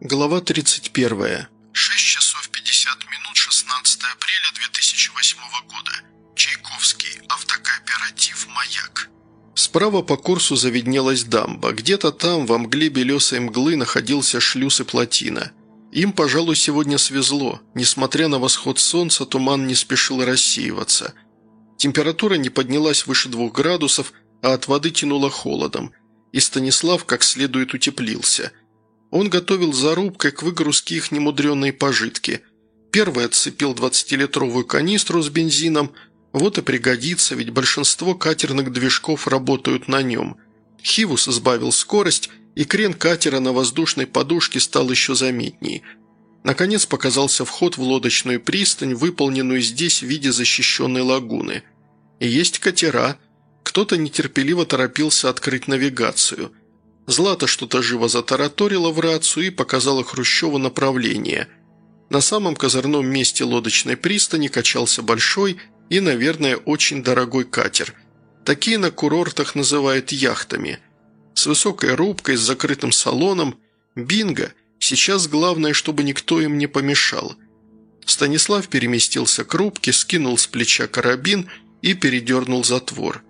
Глава 31. 6 часов 50 минут 16 апреля 2008 года. Чайковский. Автокооператив «Маяк». Справа по курсу заведнелась дамба. Где-то там, во мгле белесой мглы, находился шлюз и плотина. Им, пожалуй, сегодня свезло. Несмотря на восход солнца, туман не спешил рассеиваться. Температура не поднялась выше двух градусов, а от воды тянуло холодом. И Станислав как следует утеплился – он готовил зарубкой к выгрузке их немудренные пожитки. Первый отцепил 20-литровую канистру с бензином. Вот и пригодится, ведь большинство катерных движков работают на нем. Хивус сбавил скорость, и крен катера на воздушной подушке стал еще заметнее. Наконец показался вход в лодочную пристань, выполненную здесь в виде защищенной лагуны. И есть катера. Кто-то нетерпеливо торопился открыть навигацию – Злата что-то живо затараторила в рацию и показала Хрущеву направление. На самом козырном месте лодочной пристани качался большой и, наверное, очень дорогой катер. Такие на курортах называют яхтами. С высокой рубкой, с закрытым салоном. Бинго! Сейчас главное, чтобы никто им не помешал. Станислав переместился к рубке, скинул с плеча карабин и передернул затвор –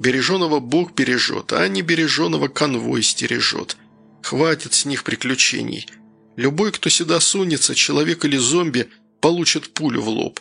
Береженого Бог бережет, а не береженого конвой стережет. Хватит с них приключений. Любой, кто сюда сунется, человек или зомби, получит пулю в лоб.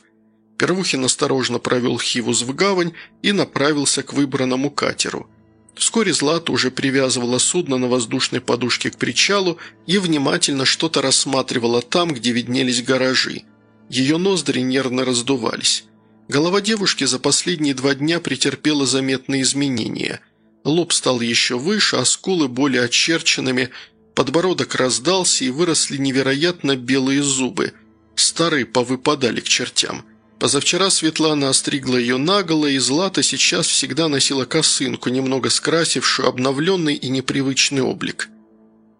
Первухин осторожно провел Хивус в гавань и направился к выбранному катеру. Вскоре Злата уже привязывала судно на воздушной подушке к причалу и внимательно что-то рассматривала там, где виднелись гаражи. Ее ноздри нервно раздувались. Голова девушки за последние два дня претерпела заметные изменения. Лоб стал еще выше, а скулы более очерченными, подбородок раздался и выросли невероятно белые зубы. Старые повыпадали к чертям. Позавчера Светлана остригла ее наголо, и Злата сейчас всегда носила косынку, немного скрасившую обновленный и непривычный облик.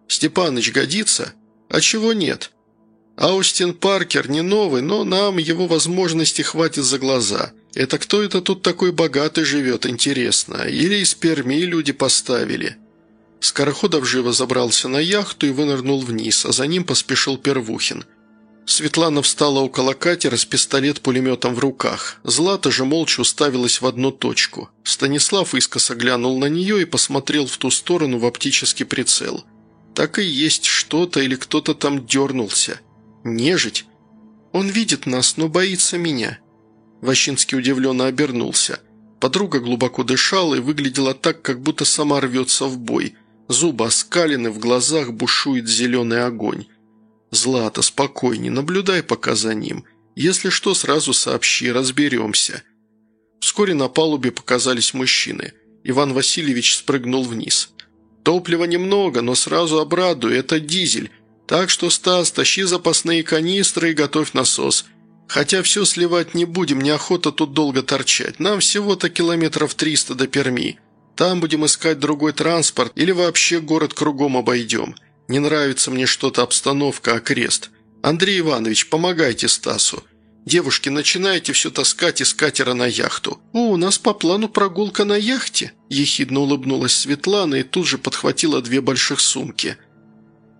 «Степаныч годится? А чего нет?» Аустин Паркер не новый, но нам его возможности хватит за глаза. Это кто это тут такой богатый живет, интересно? Или из Перми люди поставили?» Скороходов живо забрался на яхту и вынырнул вниз, а за ним поспешил Первухин. Светлана встала около катера с пистолет-пулеметом в руках. Злата же молча уставилась в одну точку. Станислав искоса глянул на нее и посмотрел в ту сторону в оптический прицел. Так и есть что-то или кто-то там дернулся. «Нежить? Он видит нас, но боится меня». Ващинский удивленно обернулся. Подруга глубоко дышала и выглядела так, как будто сама рвется в бой. Зубы оскалены, в глазах бушует зеленый огонь. «Злата, спокойней, наблюдай пока за ним. Если что, сразу сообщи, разберемся». Вскоре на палубе показались мужчины. Иван Васильевич спрыгнул вниз. «Топлива немного, но сразу обрадую, это дизель. Так что, Стас, тащи запасные канистры и готовь насос. Хотя все сливать не будем, неохота тут долго торчать. Нам всего-то километров триста до Перми. Там будем искать другой транспорт или вообще город кругом обойдем. Не нравится мне что-то обстановка, окрест. Андрей Иванович, помогайте Стасу. Девушки, начинайте все таскать из катера на яхту. «О, у нас по плану прогулка на яхте», – ехидно улыбнулась Светлана и тут же подхватила две больших сумки –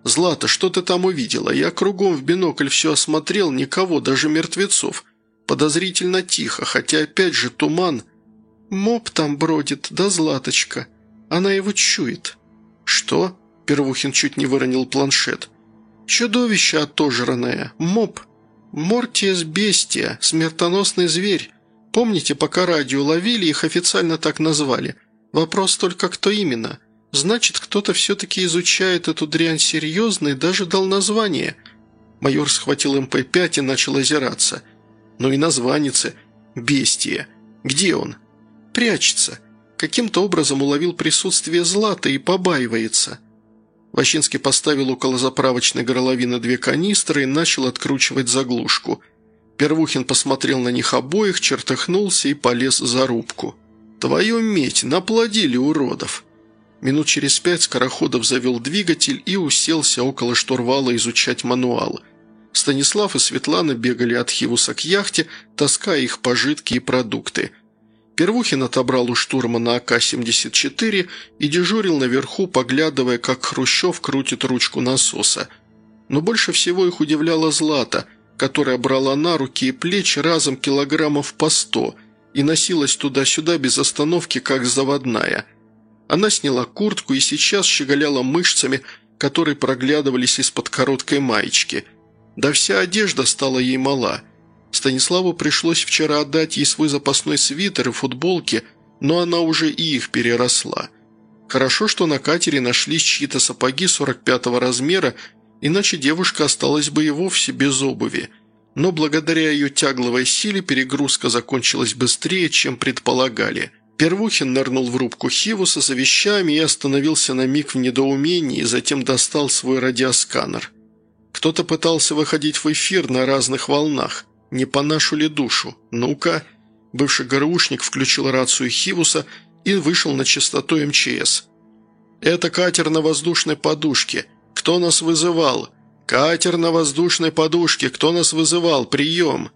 «Злата, что ты там увидела? Я кругом в бинокль все осмотрел, никого, даже мертвецов. Подозрительно тихо, хотя опять же туман. Моб там бродит, да Златочка. Она его чует». «Что?» – Первухин чуть не выронил планшет. «Чудовище отожранное. Моб. Мортиес бестия, смертоносный зверь. Помните, пока радио ловили, их официально так назвали. Вопрос только, кто именно?» Значит, кто-то все-таки изучает эту дрянь серьезно и даже дал название. Майор схватил МП-5 и начал озираться. Ну и названицы. Бестия. Где он? Прячется. Каким-то образом уловил присутствие Злата и побаивается. Ващинский поставил около заправочной горловины две канистры и начал откручивать заглушку. Первухин посмотрел на них обоих, чертыхнулся и полез за рубку. «Твою медь, наплодили уродов!» Минут через пять Скороходов завел двигатель и уселся около штурвала изучать мануал. Станислав и Светлана бегали от Хивуса к яхте, таская их пожитки и продукты. Первухин отобрал у штурмана АК-74 и дежурил наверху, поглядывая, как Хрущев крутит ручку насоса. Но больше всего их удивляла Злата, которая брала на руки и плечи разом килограммов по сто и носилась туда-сюда без остановки, как заводная. Она сняла куртку и сейчас щеголяла мышцами, которые проглядывались из-под короткой маечки. Да вся одежда стала ей мала. Станиславу пришлось вчера отдать ей свой запасной свитер и футболки, но она уже и их переросла. Хорошо, что на катере нашлись чьи-то сапоги 45-го размера, иначе девушка осталась бы и вовсе без обуви. Но благодаря ее тягловой силе перегрузка закончилась быстрее, чем предполагали. Первухин нырнул в рубку Хивуса за вещами и остановился на миг в недоумении, затем достал свой радиосканер. Кто-то пытался выходить в эфир на разных волнах. Не по нашу ли душу? Ну-ка. Бывший ГРУшник включил рацию Хивуса и вышел на частоту МЧС. «Это катер на воздушной подушке. Кто нас вызывал?» «Катер на воздушной подушке. Кто нас вызывал? Прием!»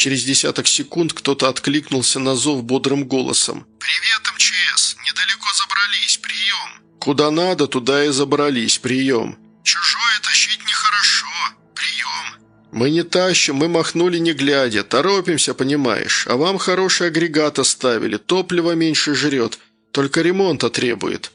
Через десяток секунд кто-то откликнулся на зов бодрым голосом. «Привет, МЧС. Недалеко забрались. Прием!» «Куда надо, туда и забрались. Прием!» «Чужое тащить нехорошо. Прием!» «Мы не тащим, мы махнули не глядя. Торопимся, понимаешь. А вам хороший агрегат оставили. Топливо меньше жрет. Только ремонта требует».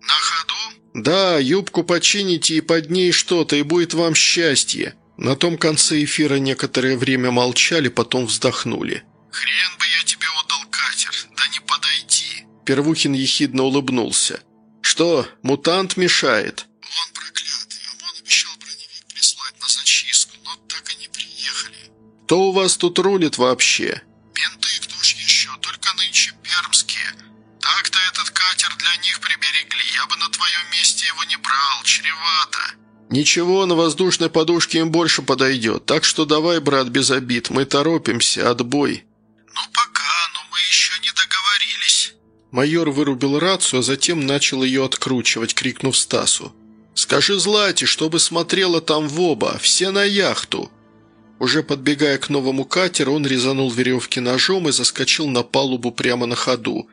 «На ходу?» «Да, юбку почините и под ней что-то, и будет вам счастье». На том конце эфира некоторое время молчали, потом вздохнули. «Хрен бы я тебе отдал катер, да не подойти». Первухин ехидно улыбнулся. «Что, мутант мешает?» «Он проклятый, он обещал броневик прислать на зачистку, но так и не приехали». «Кто у вас тут рулит вообще?» «Менты, кто ж еще, только нынче пермские. Так-то этот катер для них приберегли, я бы на твоем месте его не брал, чревато». «Ничего, на воздушной подушке им больше подойдет, так что давай, брат, без обид, мы торопимся, отбой». «Ну пока, но мы еще не договорились». Майор вырубил рацию, а затем начал ее откручивать, крикнув Стасу. «Скажи Злате, чтобы смотрела там в оба, все на яхту». Уже подбегая к новому катеру, он резанул веревки ножом и заскочил на палубу прямо на ходу.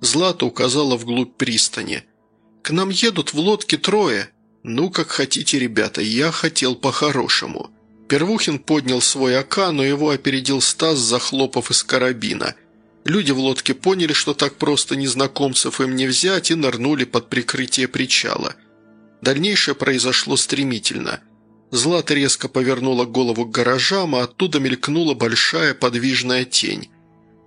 Злата указала вглубь пристани. «К нам едут в лодке трое». «Ну, как хотите, ребята, я хотел по-хорошему». Первухин поднял свой АК, но его опередил Стас, захлопав из карабина. Люди в лодке поняли, что так просто незнакомцев им не взять, и нырнули под прикрытие причала. Дальнейшее произошло стремительно. Злата резко повернула голову к гаражам, а оттуда мелькнула большая подвижная тень.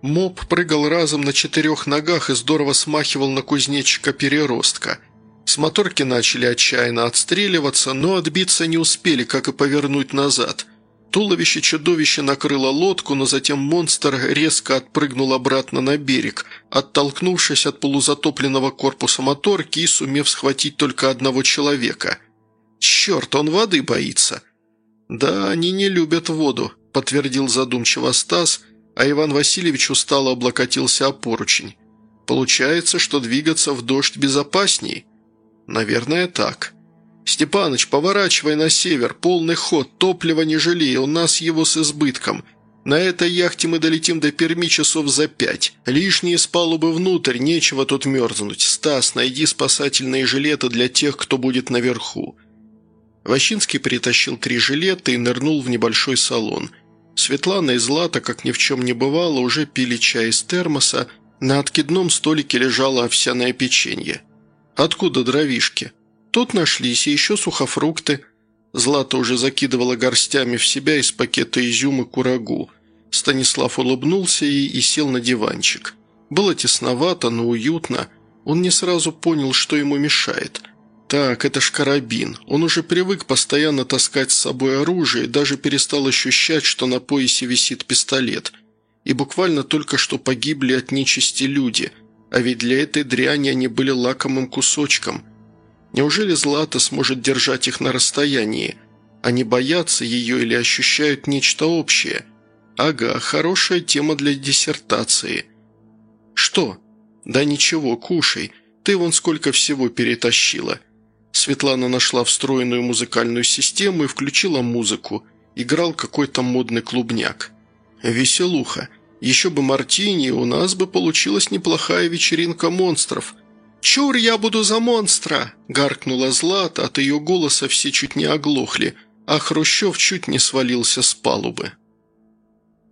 Моб прыгал разом на четырех ногах и здорово смахивал на кузнечика-переростка – с моторки начали отчаянно отстреливаться, но отбиться не успели, как и повернуть назад. Туловище чудовища накрыло лодку, но затем монстр резко отпрыгнул обратно на берег, оттолкнувшись от полузатопленного корпуса моторки и сумев схватить только одного человека. «Черт, он воды боится!» «Да, они не любят воду», – подтвердил задумчиво Стас, а Иван Васильевич устало облокотился о поручень. «Получается, что двигаться в дождь безопасней?» «Наверное, так». «Степаныч, поворачивай на север, полный ход, топлива не жалей, у нас его с избытком. На этой яхте мы долетим до Перми часов за пять. Лишние с палубы внутрь, нечего тут мерзнуть. Стас, найди спасательные жилеты для тех, кто будет наверху». Ващинский притащил три жилета и нырнул в небольшой салон. Светлана и Злата, как ни в чем не бывало, уже пили чай из термоса, на откидном столике лежало овсяное печенье. «Откуда дровишки?» «Тут нашлись, и еще сухофрукты». Злата уже закидывала горстями в себя из пакета изюм и курагу. Станислав улыбнулся ей и сел на диванчик. Было тесновато, но уютно. Он не сразу понял, что ему мешает. Так, это ж карабин. Он уже привык постоянно таскать с собой оружие и даже перестал ощущать, что на поясе висит пистолет. И буквально только что погибли от нечисти люди – а ведь для этой дряни они были лакомым кусочком. Неужели Злата сможет держать их на расстоянии? Они боятся ее или ощущают нечто общее? Ага, хорошая тема для диссертации. Что? Да ничего, кушай. Ты вон сколько всего перетащила. Светлана нашла встроенную музыкальную систему и включила музыку. Играл какой-то модный клубняк. Веселуха. Еще бы мартини, у нас бы получилась неплохая вечеринка монстров. «Чур, я буду за монстра!» – гаркнула Злата, от ее голоса все чуть не оглохли. а Хрущев чуть не свалился с палубы.